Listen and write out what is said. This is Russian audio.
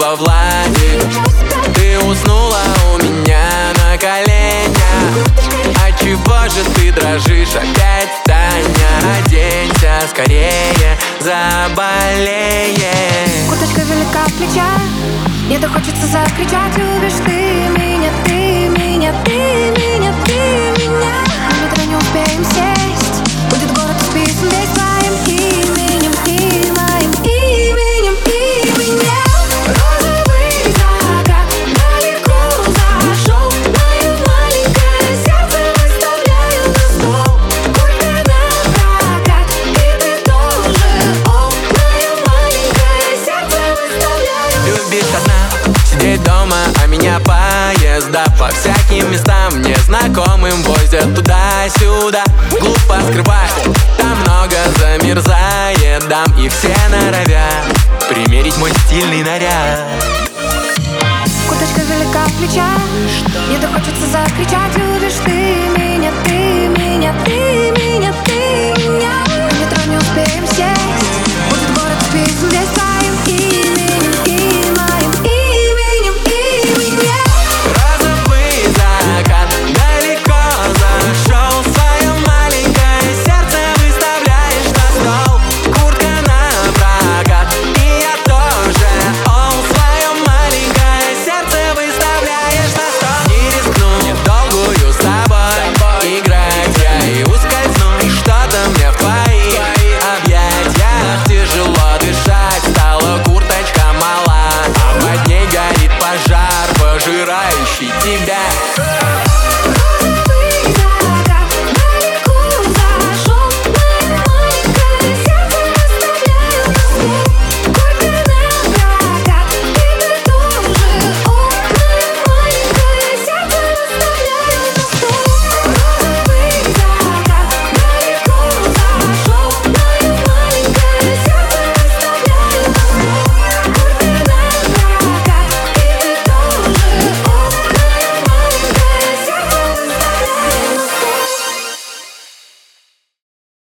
во власти Ты уснула у меня на коленях. А чего же ты дрожишь опять, Таня? Оденься скорее, заболеешь Куточка велика в плечах. Мне то хочется закричать. Любишь ты меня, ты меня, ты меня. Поезда По всяким местам незнакомым возят туда-сюда. Глупо скрывать, там много замерзает дам И все норовят примерить мой стильный наряд. Курточка велика в плечах Мне то пожирающий тебя.